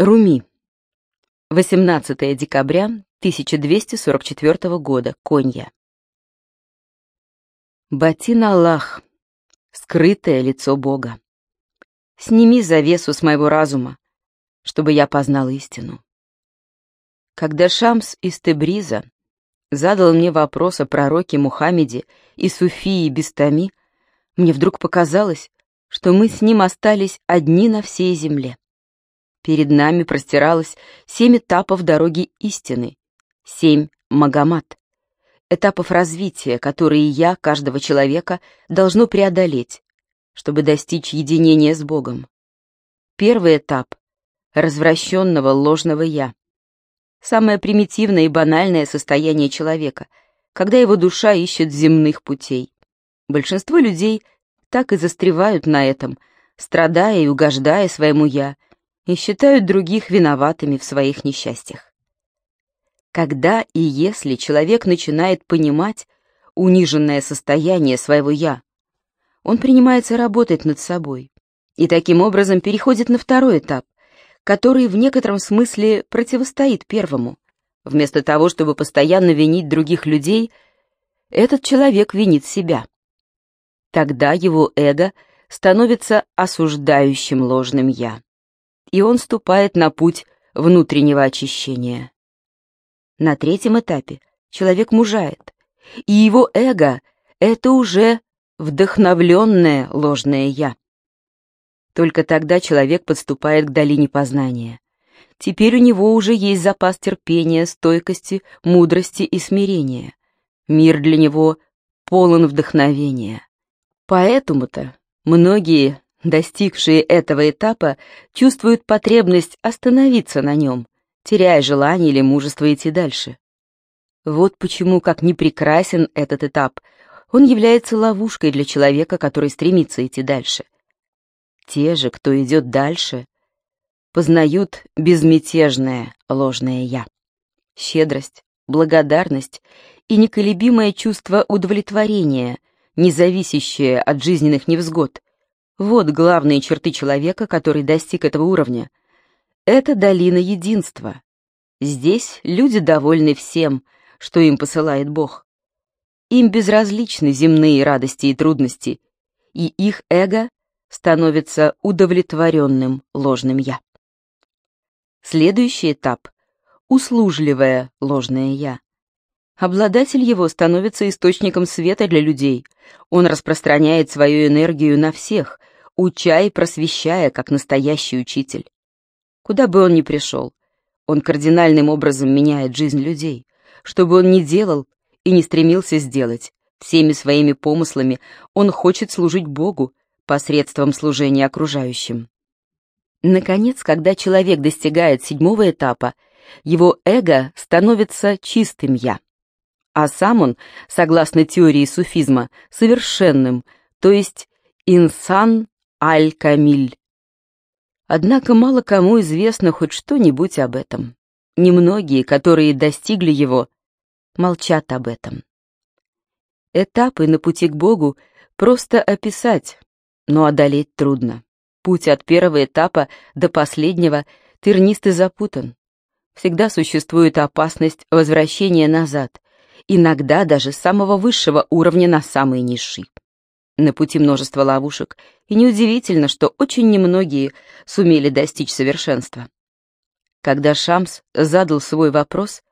Руми. 18 декабря 1244 года. Конья. Батин Аллах, скрытое лицо Бога. Сними завесу с моего разума, чтобы я познал истину. Когда Шамс из Тебриза задал мне вопрос о пророке Мухаммеде и Суфии Бестами, мне вдруг показалось, что мы с ним остались одни на всей земле. Перед нами простиралось семь этапов дороги истины, семь Магомат, этапов развития, которые я, каждого человека, должно преодолеть, чтобы достичь единения с Богом. Первый этап — развращенного ложного «я». Самое примитивное и банальное состояние человека, когда его душа ищет земных путей. Большинство людей так и застревают на этом, страдая и угождая своему «я», и считают других виноватыми в своих несчастьях. Когда и если человек начинает понимать униженное состояние своего «я», он принимается работать над собой и таким образом переходит на второй этап, который в некотором смысле противостоит первому. Вместо того, чтобы постоянно винить других людей, этот человек винит себя. Тогда его эго становится осуждающим ложным «я» и он ступает на путь внутреннего очищения. На третьем этапе человек мужает, и его эго — это уже вдохновленное ложное «я». Только тогда человек подступает к долине познания. Теперь у него уже есть запас терпения, стойкости, мудрости и смирения. Мир для него полон вдохновения. Поэтому-то многие Достигшие этого этапа чувствуют потребность остановиться на нем, теряя желание или мужество идти дальше. Вот почему, как ни прекрасен этот этап, он является ловушкой для человека, который стремится идти дальше. Те же, кто идет дальше, познают безмятежное ложное «я». Щедрость, благодарность и неколебимое чувство удовлетворения, не зависящее от жизненных невзгод, вот главные черты человека, который достиг этого уровня. Это долина единства. Здесь люди довольны всем, что им посылает Бог. Им безразличны земные радости и трудности, и их эго становится удовлетворенным ложным «я». Следующий этап — услужливое ложное «я». Обладатель его становится источником света для людей. Он распространяет свою энергию на всех, уча и просвещая, как настоящий учитель. Куда бы он ни пришел, он кардинальным образом меняет жизнь людей. Что бы он ни делал и не стремился сделать, всеми своими помыслами он хочет служить Богу посредством служения окружающим. Наконец, когда человек достигает седьмого этапа, его эго становится чистым «я», а сам он, согласно теории суфизма, совершенным, то есть инсан Аль-Камиль. Однако мало кому известно хоть что-нибудь об этом. Немногие, которые достигли его, молчат об этом. Этапы на пути к Богу просто описать, но одолеть трудно. Путь от первого этапа до последнего тернист и запутан. Всегда существует опасность возвращения назад, иногда даже с самого высшего уровня на самый низший. На пути множество ловушек, и неудивительно, что очень немногие сумели достичь совершенства. Когда Шамс задал свой вопрос,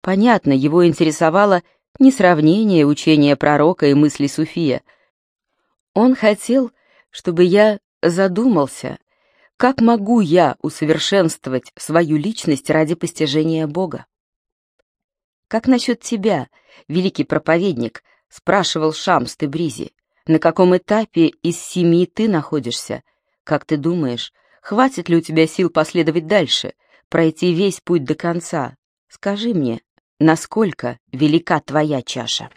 понятно, его интересовало не сравнение учения пророка и мысли Суфия. Он хотел, чтобы я задумался, как могу я усовершенствовать свою личность ради постижения Бога. «Как насчет тебя, великий проповедник?» — спрашивал Шамс Тебризи. На каком этапе из семи ты находишься? Как ты думаешь, хватит ли у тебя сил последовать дальше, пройти весь путь до конца? Скажи мне, насколько велика твоя чаша?»